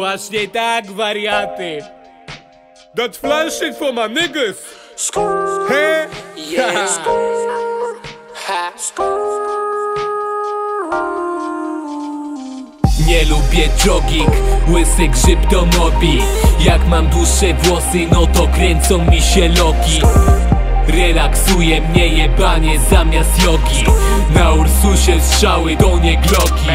Właśnie tak, wariaty. That flash shit for my niggas. He? Yeah. Ha. Nie lubię jogging, łysy grzyb to mobi Jak mam dłuższe włosy, no to kręcą mi się loki Relaksuje mnie jebanie zamiast jogi Na Ursusie strzały do nie gloki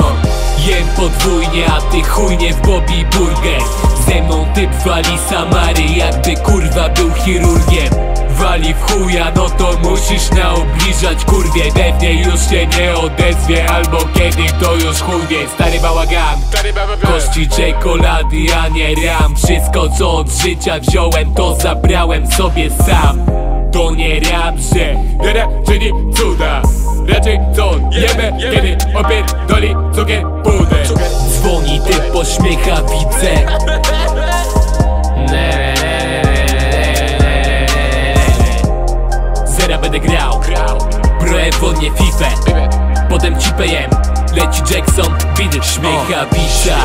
o, Jem podwójnie, a ty chujnie w Bobby Burger. Ze mną typ wali Samary, jakby kurwa był chirurgiem. Wali w chuja, no to musisz naobliżać kurwie. Pewnie już się nie odezwie, albo kiedy to już chuj wie. Stary bałagan, kości czekolady, a nie ram. Wszystko co od życia wziąłem, to zabrałem sobie sam. To nie rap, że czyni cuda Raczej co jemy, kiedy opierdoli cukier pudę. Dzwoni typ pośmiecha, widzę. Zera będę grał. Pro Evo, nie FIFA. Potem cipę jem Leci Jackson, widzisz śmiecha, wisza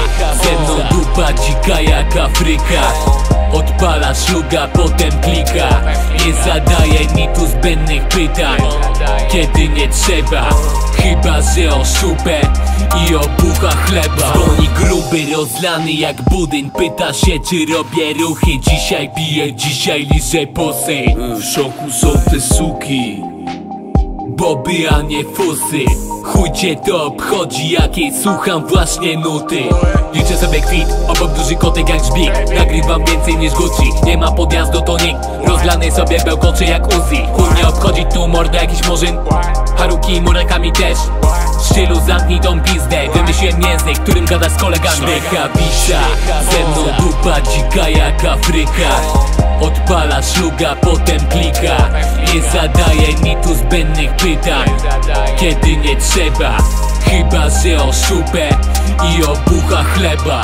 Ze mną dupa dzika jak Afryka. Odpala szluga, potem klika. Nie zadaje mi tu zbędnych pytań. Kiedy nie trzeba Chyba, że o szupę i o bucha chleba. Dzwoni gruby, rozlany jak budyń. Pyta się, czy robię ruchy. Dzisiaj piję, dzisiaj liżę posy. W szoku są te suki Boby, a nie fusy Chuj cię to obchodzi, jakiej słucham właśnie nuty. Liczę sobie kwit, obok duży kotek jak żbik Nagrywam więcej niż Gucci, nie ma podjazdu to nikt. Rozlany sobie bełkoczy jak Uzi. Chuj nie obchodzi tu mordo jakiś murzyn. Haruki i murekami też stylu zamknij tą pizdę Wymyśliłem język, którym gadasz z kolegami. Śmiecha wisza, ze mną dupa dzika jak Afryka Odpala szluga, potem klika. Nie zadaje mi tu zbędnych pytań. Kiedy nie trzeba Chyba, że o szupę i o bucha chleba